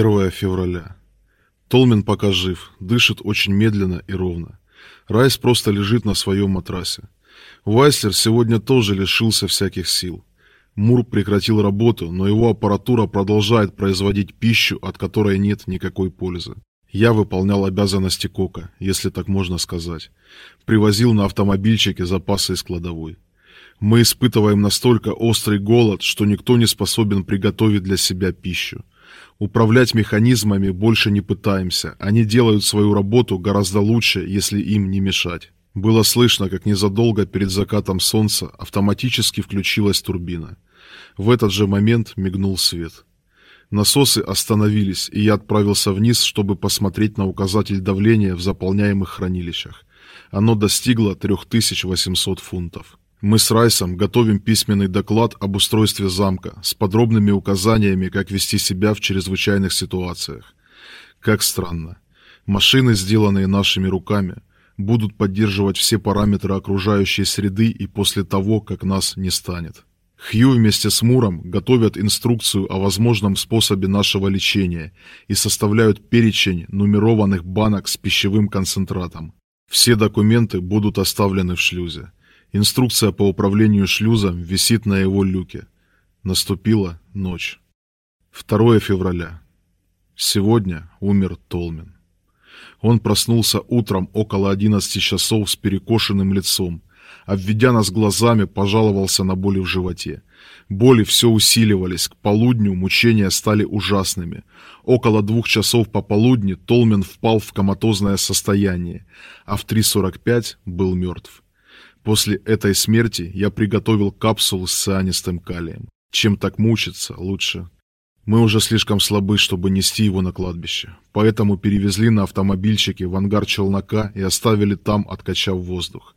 1 февраля. Толмин пока жив, дышит очень медленно и ровно. Райс просто лежит на своем матрасе. Вайслер сегодня тоже лишился всяких сил. Мур прекратил работу, но его аппаратура продолжает производить пищу, от которой нет никакой пользы. Я выполнял обязанности Кока, если так можно сказать. Привозил на автомобильчике запасы из кладовой. Мы испытываем настолько острый голод, что никто не способен приготовить для себя пищу. Управлять механизмами больше не пытаемся, они делают свою работу гораздо лучше, если им не мешать. Было слышно, как незадолго перед закатом солнца автоматически включилась турбина. В этот же момент мигнул свет. Насосы остановились, и я отправился вниз, чтобы посмотреть на указатель давления в заполняемых хранилищах. Оно достигло 3800 фунтов. Мы с Райсом готовим письменный доклад об устройстве замка с подробными указаниями, как вести себя в чрезвычайных ситуациях. Как странно. Машины, сделанные нашими руками, будут поддерживать все параметры окружающей среды и после того, как нас не станет. Хью вместе с Муром готовят инструкцию о возможном способе нашего лечения и составляют перечень нумерованных банок с пищевым концентратом. Все документы будут оставлены в шлюзе. Инструкция по управлению шлюзом висит на его люке. Наступила ночь. 2 февраля. Сегодня умер Толмин. Он проснулся утром около 11 часов с перекошенным лицом. Обведя нас глазами, пожаловался на боли в животе. Боли все усиливались, к полудню мучения стали ужасными. Около двух часов пополудни Толмин впал в коматозное состояние, а в 3.45 был мертв. После этой смерти я приготовил капсулу с цианистым калием. Чем так мучиться, лучше. Мы уже слишком слабы, чтобы нести его на кладбище. Поэтому перевезли на автомобильчике в ангар челнока и оставили там, откачав воздух.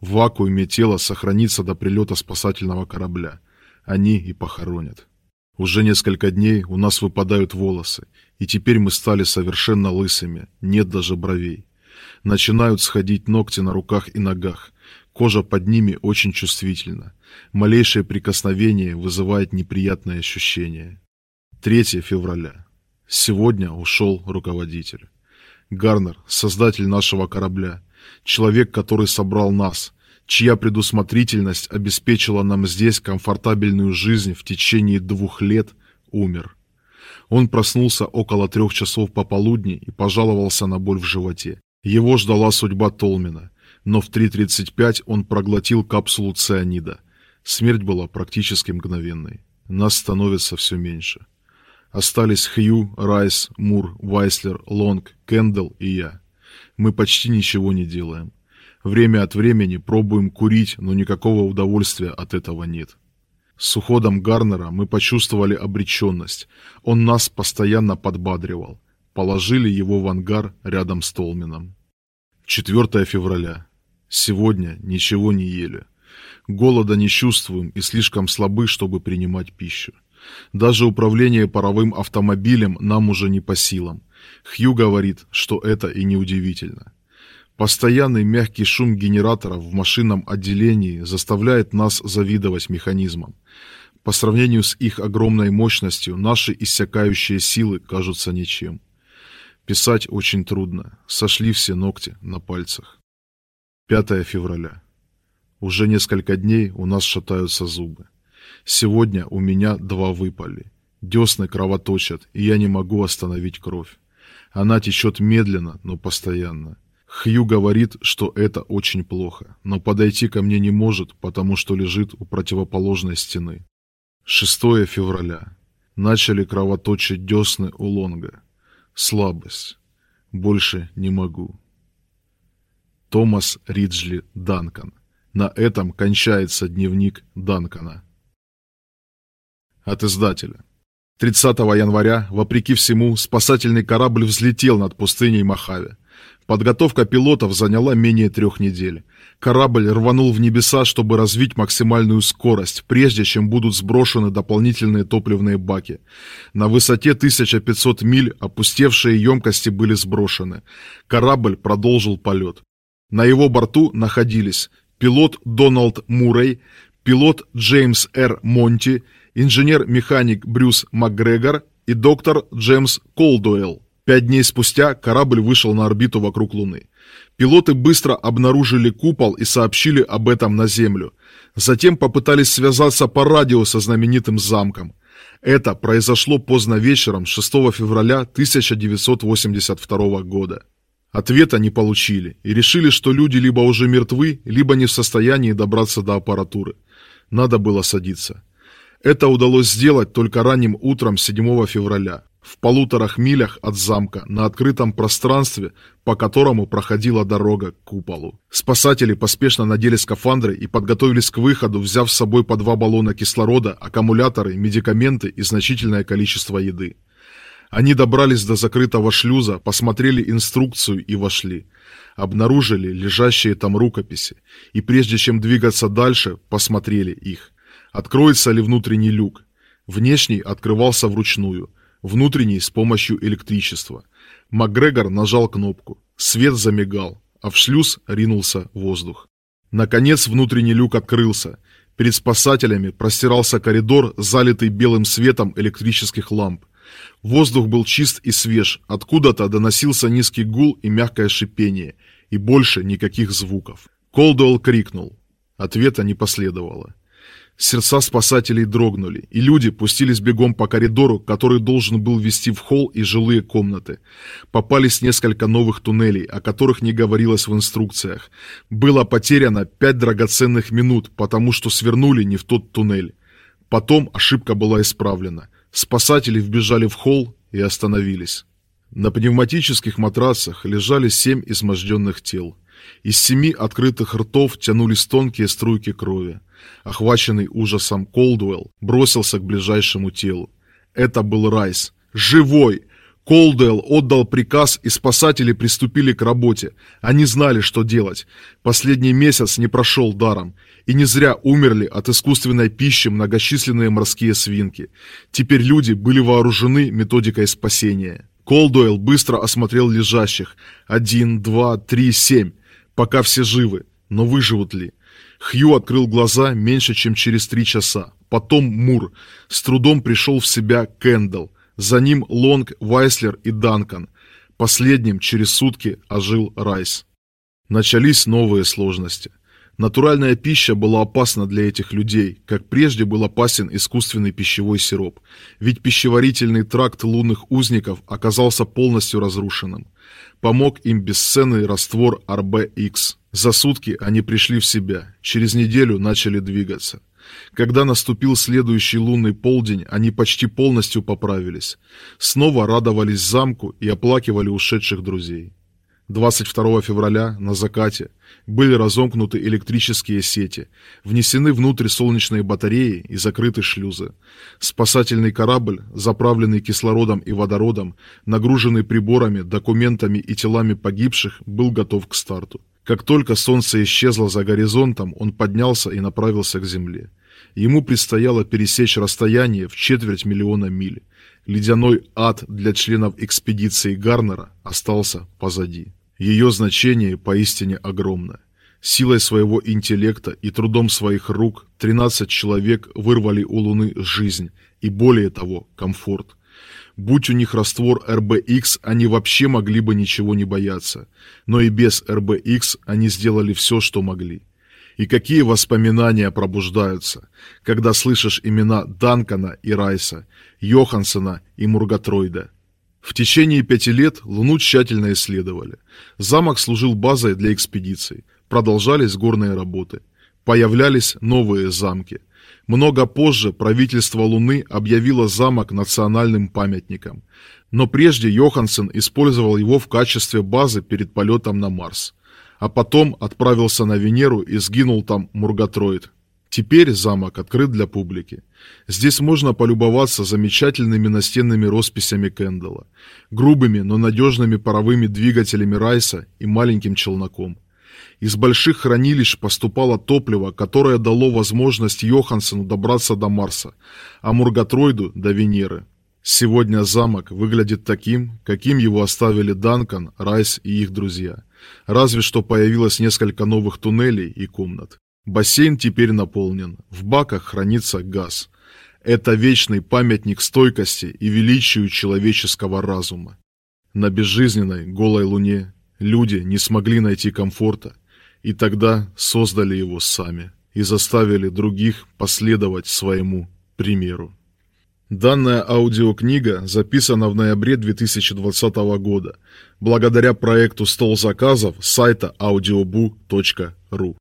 В вакууме тело сохранится до прилета спасательного корабля. Они и похоронят. Уже несколько дней у нас выпадают волосы, и теперь мы стали совершенно лысыми, нет даже бровей. Начинают сходить ногти на руках и ногах, Кожа под ними очень чувствительна. Малейшее прикосновение вызывает неприятные ощущения. 3 февраля. Сегодня ушел руководитель. Гарнер, создатель нашего корабля, человек, который собрал нас, чья предусмотрительность обеспечила нам здесь комфортабельную жизнь в течение двух лет, умер. Он проснулся около трех часов пополудни и пожаловался на боль в животе. Его ждала судьба Толмина но в 3.35 он проглотил капсулу цианида. Смерть была практически мгновенной. Нас становится все меньше. Остались Хью, Райс, Мур, Вайслер, Лонг, Кендалл и я. Мы почти ничего не делаем. Время от времени пробуем курить, но никакого удовольствия от этого нет. С уходом Гарнера мы почувствовали обреченность. Он нас постоянно подбадривал. Положили его в ангар рядом с Толмином. 4 февраля. Сегодня ничего не ели. Голода не чувствуем и слишком слабы, чтобы принимать пищу. Даже управление паровым автомобилем нам уже не по силам. Хью говорит, что это и не удивительно. Постоянный мягкий шум генераторов в машинном отделении заставляет нас завидовать механизмам. По сравнению с их огромной мощностью, наши иссякающие силы кажутся ничем. Писать очень трудно, сошли все ногти на пальцах. 5 февраля. Уже несколько дней у нас шатаются зубы. Сегодня у меня два выпали. Десны кровоточат, и я не могу остановить кровь. Она течет медленно, но постоянно. Хью говорит, что это очень плохо, но подойти ко мне не может, потому что лежит у противоположной стены. 6 февраля. Начали кровоточить десны у Лонга. Слабость. Больше не могу. Томас Риджли Данкан. На этом кончается дневник Данкана. От издателя. 30 января, вопреки всему, спасательный корабль взлетел над пустыней Мохаве. Подготовка пилотов заняла менее трех недель. Корабль рванул в небеса, чтобы развить максимальную скорость, прежде чем будут сброшены дополнительные топливные баки. На высоте 1500 миль опустевшие емкости были сброшены. Корабль продолжил полет. На его борту находились пилот Дональд Муррей, пилот Джеймс Р. Монти, инженер-механик Брюс МакГрегор, и доктор Джеймс Колдуэлл. Пять дней спустя корабль вышел на орбиту вокруг Луны. Пилоты быстро обнаружили купол и сообщили об этом на Землю. Затем попытались связаться по радио со знаменитым замком. Это произошло поздно вечером 6 февраля 1982 года. Ответа не получили и решили, что люди либо уже мертвы, либо не в состоянии добраться до аппаратуры. Надо было садиться. Это удалось сделать только ранним утром 7 февраля, в полуторах милях от замка, на открытом пространстве, по которому проходила дорога к куполу. Спасатели поспешно надели скафандры и подготовились к выходу, взяв с собой по два баллона кислорода, аккумуляторы, медикаменты и значительное количество еды. Они добрались до закрытого шлюза, посмотрели инструкцию и вошли. Обнаружили лежащие там рукописи, и прежде чем двигаться дальше, посмотрели их. Откроется ли внутренний люк? Внешний открывался вручную, внутренний с помощью электричества. МакГрегор нажал кнопку. Свет замигал, а в шлюз ринулся воздух. Наконец внутренний люк открылся. Перед спасателями простирался коридор, залитый белым светом электрических ламп. Воздух был чист и свеж, откуда-то доносился низкий гул и мягкое шипение, и больше никаких звуков. Колдуэлл крикнул. Ответа не последовало. Сердца спасателей дрогнули, и люди пустились бегом по коридору, который должен был вести в холл и жилые комнаты. Попались несколько новых туннелей, о которых не говорилось в инструкциях. Было потеряно пять драгоценных минут, потому что свернули не в тот туннель. Потом ошибка была исправлена. Спасатели вбежали в холл и остановились. На пневматических матрасах лежали семь изможденных тел. Из семи открытых ртов тянулись тонкие струйки крови. Охваченный ужасом Колдуэлл бросился к ближайшему телу. Это был Райс. Живой! Колдуэлл отдал приказ, и спасатели приступили к работе. Они знали, что делать. Последний месяц не прошел даром. И не зря умерли от искусственной пищи многочисленные морские свинки. Теперь люди были вооружены методикой спасения. Колдуэлл быстро осмотрел лежащих. Один, два, три, семь. Пока все живы. Но выживут ли? Хью открыл глаза меньше, чем через три часа. Потом Мур. С трудом пришел в себя Кэндалл. За ним Лонг, Вайслер и Данкан. Последним через сутки ожил Райс. Начались новые сложности. Натуральная пища была опасна для этих людей, как прежде был опасен искусственный пищевой сироп, ведь пищеварительный тракт лунных узников оказался полностью разрушенным. Помог им бесценный раствор RBX. За сутки они пришли в себя, через неделю начали двигаться. Когда наступил следующий лунный полдень, они почти полностью поправились. Снова радовались замку и оплакивали ушедших друзей. 22 февраля на закате были разомкнуты электрические сети, внесены внутрь солнечные батареи и закрыты шлюзы. Спасательный корабль, заправленный кислородом и водородом, нагруженный приборами, документами и телами погибших, был готов к старту. Как только солнце исчезло за горизонтом, он поднялся и направился к земле. Ему предстояло пересечь расстояние в четверть миллиона миль. Ледяной ад для членов экспедиции Гарнера остался позади. Ее значение поистине огромно. Силой своего интеллекта и трудом своих рук 13 человек вырвали у Луны жизнь и, более того, комфорт. Будь у них раствор РБХ, они вообще могли бы ничего не бояться. Но и без РБХ они сделали все, что могли. И какие воспоминания пробуждаются, когда слышишь имена Данкана и Райса, Йохансена и Мургатройда. В течение пяти лет Луну тщательно исследовали. Замок служил базой для экспедиций. Продолжались горные работы. Появлялись новые замки. Много позже правительство Луны объявило замок национальным памятником. Но прежде Йоханссон использовал его в качестве базы перед полетом на Марс. А потом отправился на Венеру и сгинул там Мургатроид, Теперь замок открыт для публики. Здесь можно полюбоваться замечательными настенными росписями Кэндалла, грубыми, но надежными паровыми двигателями Райса и маленьким челноком. Из больших хранилищ поступало топливо, которое дало возможность Йохансену добраться до Марса, а Мургатроиду – до Венеры. Сегодня замок выглядит таким, каким его оставили Данкан, Райс и их друзья. Разве что появилось несколько новых туннелей и комнат. Бассейн теперь наполнен, в баках хранится газ. Это вечный памятник стойкости и величию человеческого разума. На безжизненной, голой луне люди не смогли найти комфорта, и тогда создали его сами и заставили других последовать своему примеру. Данная аудиокнига записана в ноябре 2020 года благодаря проекту «Стол заказов» сайта audiobu.ru.